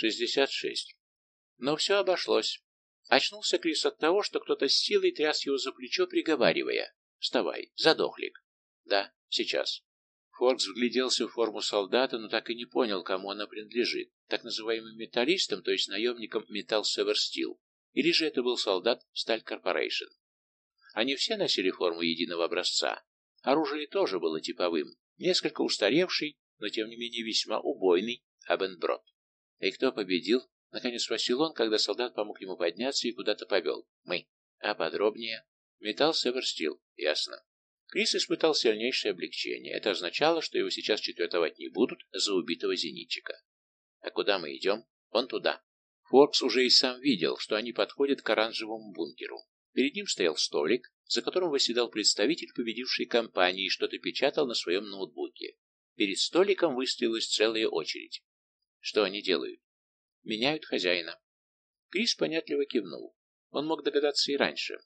Шестьдесят шесть. Но все обошлось. Очнулся Крис от того, что кто-то с силой тряс его за плечо, приговаривая. «Вставай, задохлик». «Да, сейчас». Форкс вгляделся в форму солдата, но так и не понял, кому она принадлежит. Так называемым металлистам, то есть наемникам Металл Север Стил. Или же это был солдат Сталь Корпорейшн. Они все носили форму единого образца. Оружие тоже было типовым, несколько устаревший, но тем не менее весьма убойный Абенброд. И кто победил? Наконец спросил он, когда солдат помог ему подняться и куда-то повел. Мы. А подробнее? Металл Северстил. Ясно. Крис испытал сильнейшее облегчение. Это означало, что его сейчас четвертовать не будут за убитого зенитчика. А куда мы идем? Он туда. Форкс уже и сам видел, что они подходят к оранжевому бункеру. Перед ним стоял столик, за которым восседал представитель победившей компании и что-то печатал на своем ноутбуке. Перед столиком выстроилась целая очередь. Что они делают? Меняют хозяина. Крис понятливо кивнул. Он мог догадаться и раньше.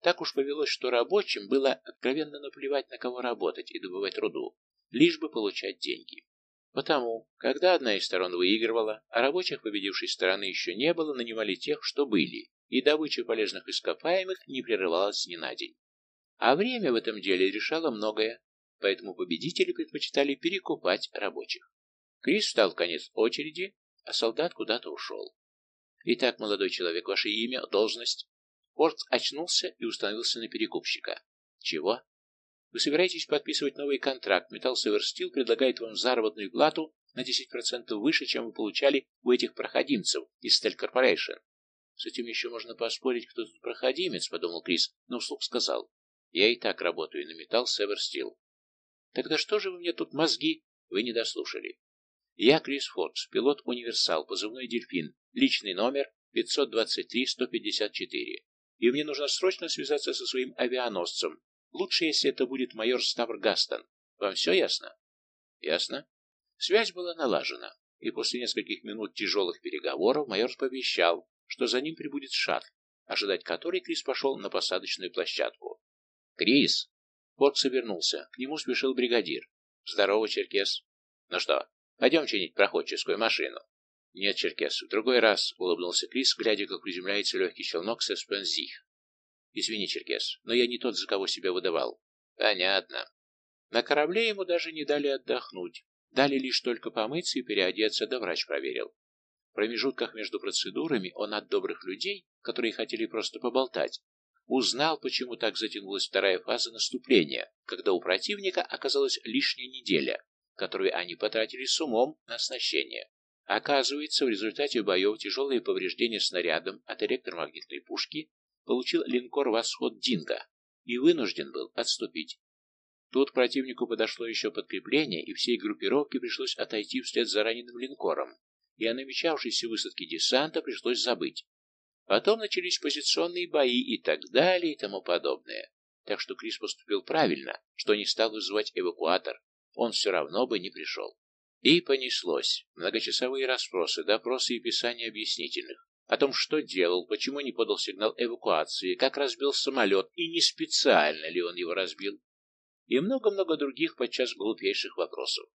Так уж повелось, что рабочим было откровенно наплевать, на кого работать и добывать руду, лишь бы получать деньги. Потому, когда одна из сторон выигрывала, а рабочих победившей стороны еще не было, нанимали тех, что были, и добыча полезных ископаемых не прерывалась ни на день. А время в этом деле решало многое, поэтому победители предпочитали перекупать рабочих. Крис встал в конец очереди, а солдат куда-то ушел. «Итак, молодой человек, ваше имя, должность?» Форд очнулся и установился на перекупщика. «Чего?» «Вы собираетесь подписывать новый контракт. Металл Северстил предлагает вам заработную плату на 10% выше, чем вы получали у этих проходимцев из Стель Корпорейшн. С этим еще можно поспорить, кто тут проходимец, подумал Крис, но вслух сказал. Я и так работаю на металл Северстил. Тогда что же вы мне тут мозги? Вы не дослушали. Я Крис Фордс, пилот Универсал, позывной Дельфин, личный номер 523-154. И мне нужно срочно связаться со своим авианосцем. Лучше, если это будет майор Ставр Гастон. Вам все ясно? Ясно. Связь была налажена, и после нескольких минут тяжелых переговоров майор пообещал, что за ним прибудет шаттл, ожидать которой Крис пошел на посадочную площадку. «Крис!» Форд вернулся. К нему спешил бригадир. «Здорово, Черкес!» «Ну что, пойдем чинить проходческую машину?» «Нет, Черкес, в другой раз», — улыбнулся Крис, глядя, как приземляется легкий челнок с эспензих. «Извини, Черкес, но я не тот, за кого себя выдавал». «Понятно». На корабле ему даже не дали отдохнуть. Дали лишь только помыться и переодеться, да врач проверил промежутках между процедурами он от добрых людей, которые хотели просто поболтать, узнал, почему так затянулась вторая фаза наступления, когда у противника оказалась лишняя неделя, которую они потратили с умом на оснащение. Оказывается, в результате боев тяжелые повреждения снарядом от электромагнитной пушки получил линкор «Восход Динго» и вынужден был отступить. Тут противнику подошло еще подкрепление, и всей группировке пришлось отойти вслед за раненым линкором, и о намечавшейся высадке десанта пришлось забыть. Потом начались позиционные бои и так далее и тому подобное. Так что Крис поступил правильно, что не стал вызывать эвакуатор. Он все равно бы не пришел. И понеслось. Многочасовые расспросы, допросы и писания объяснительных. О том, что делал, почему не подал сигнал эвакуации, как разбил самолет и не специально ли он его разбил. И много-много других подчас глупейших вопросов.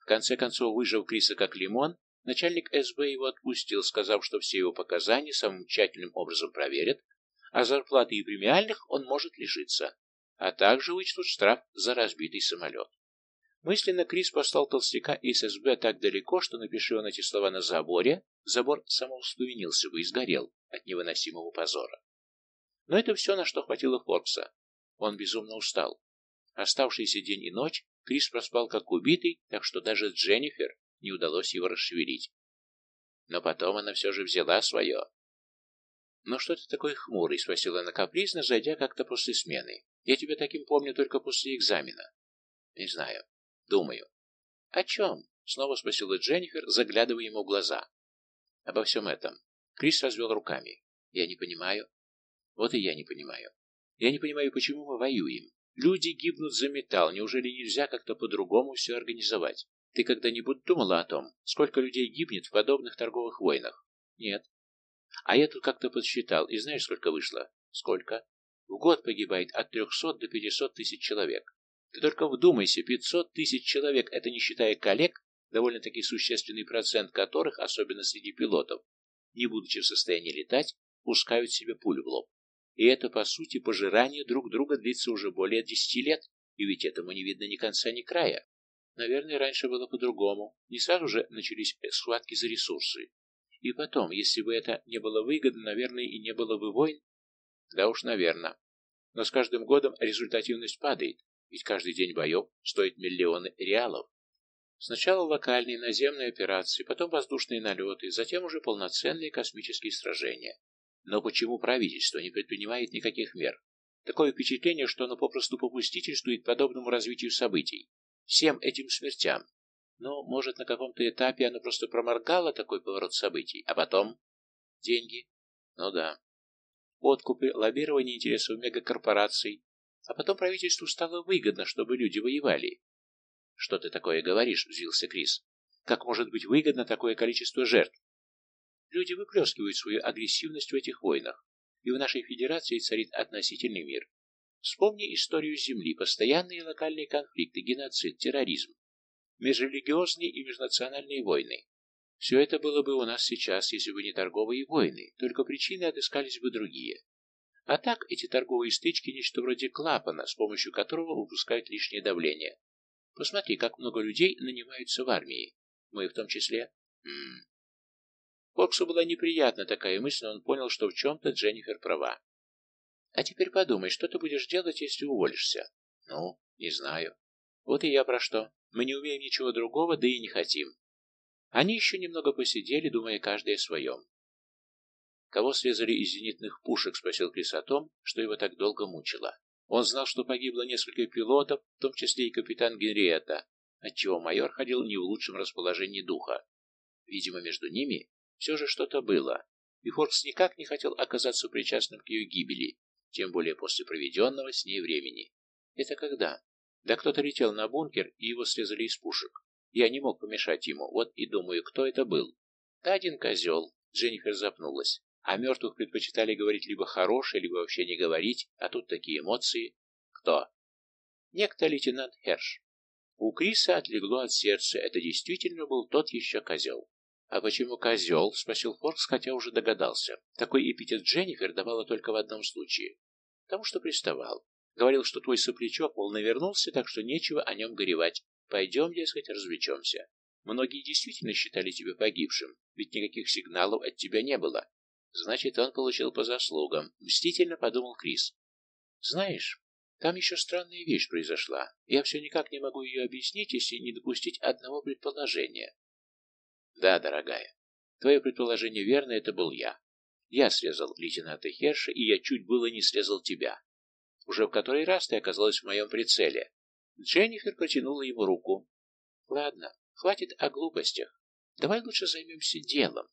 В конце концов, выжив Криса как лимон, Начальник СБ его отпустил, сказав, что все его показания самым тщательным образом проверят, а зарплаты и премиальных он может лишиться, а также вычтут штраф за разбитый самолет. Мысленно Крис послал толстяка из СБ так далеко, что, напиши он эти слова на заборе, забор самоуспевенился бы и сгорел от невыносимого позора. Но это все, на что хватило Форкса. Он безумно устал. Оставшийся день и ночь Крис проспал как убитый, так что даже Дженнифер, не удалось его расшевелить. Но потом она все же взяла свое. «Ну что ты такой хмурый?» — спросила она капризно, зайдя как-то после смены. «Я тебя таким помню только после экзамена». «Не знаю. Думаю». «О чем?» — снова спросила Дженнифер, заглядывая ему в глаза. «Обо всем этом». Крис развел руками. «Я не понимаю». «Вот и я не понимаю. Я не понимаю, почему мы воюем. Люди гибнут за металл. Неужели нельзя как-то по-другому все организовать? Ты когда-нибудь думала о том, сколько людей гибнет в подобных торговых войнах? Нет. А я тут как-то подсчитал, и знаешь, сколько вышло? Сколько? В год погибает от 300 до 500 тысяч человек. Ты только вдумайся, 500 тысяч человек, это не считая коллег, довольно-таки существенный процент которых, особенно среди пилотов, не будучи в состоянии летать, пускают себе пулю в лоб. И это, по сути, пожирание друг друга длится уже более десяти лет, и ведь этому не видно ни конца, ни края. Наверное, раньше было по-другому. Не сразу же начались схватки за ресурсы. И потом, если бы это не было выгодно, наверное, и не было бы войн. Да уж, наверное. Но с каждым годом результативность падает, ведь каждый день боев стоит миллионы реалов. Сначала локальные наземные операции, потом воздушные налеты, затем уже полноценные космические сражения. Но почему правительство не предпринимает никаких мер? Такое впечатление, что оно попросту попустительствует подобному развитию событий. Всем этим смертям. Но, может, на каком-то этапе оно просто проморгало такой поворот событий, а потом... Деньги. Ну да. Откупы, лоббирование интересов мегакорпораций. А потом правительству стало выгодно, чтобы люди воевали. «Что ты такое говоришь?» — взвился Крис. «Как может быть выгодно такое количество жертв?» Люди выплескивают свою агрессивность в этих войнах, и в нашей федерации царит относительный мир. Вспомни историю Земли, постоянные локальные конфликты, геноцид, терроризм, межрелигиозные и межнациональные войны. Все это было бы у нас сейчас, если бы не торговые войны, только причины отыскались бы другие. А так эти торговые стычки – нечто вроде клапана, с помощью которого выпускают лишнее давление, Посмотри, как много людей нанимаются в армии. Мы в том числе. М -м. Фоксу была неприятна такая мысль, но он понял, что в чем-то Дженнифер права. А теперь подумай, что ты будешь делать, если уволишься? Ну, не знаю. Вот и я про что. Мы не умеем ничего другого, да и не хотим. Они еще немного посидели, думая каждый о своем. «Кого срезали из зенитных пушек?» — спросил Крис о том, что его так долго мучило. Он знал, что погибло несколько пилотов, в том числе и капитан Генриетта, отчего майор ходил не в лучшем расположении духа. Видимо, между ними все же что-то было, и Форкс никак не хотел оказаться причастным к ее гибели, тем более после проведенного с ней времени. Это когда? Да кто-то летел на бункер, и его срезали из пушек. Я не мог помешать ему, вот и думаю, кто это был. Да один козел. Дженнифер запнулась. О мертвых предпочитали говорить либо хорошее, либо вообще не говорить, а тут такие эмоции. Кто? Некто лейтенант Херш. У Криса отлегло от сердца, это действительно был тот еще козел. «А почему козел?» — спросил Форкс, хотя уже догадался. Такой эпитет Дженнифер давала только в одном случае. Потому что приставал. Говорил, что твой соплячок, мол, навернулся, так что нечего о нем горевать. Пойдем, дескать, развлечемся. Многие действительно считали тебя погибшим, ведь никаких сигналов от тебя не было. Значит, он получил по заслугам. Мстительно подумал Крис. Знаешь, там еще странная вещь произошла. Я все никак не могу ее объяснить, если не допустить одного предположения. Да, дорогая, твое предположение верно, это был я. Я срезал лейтенанта Херша, и я чуть было не срезал тебя. Уже в который раз ты оказалась в моем прицеле. Дженнифер протянула ему руку. Ладно, хватит о глупостях. Давай лучше займемся делом.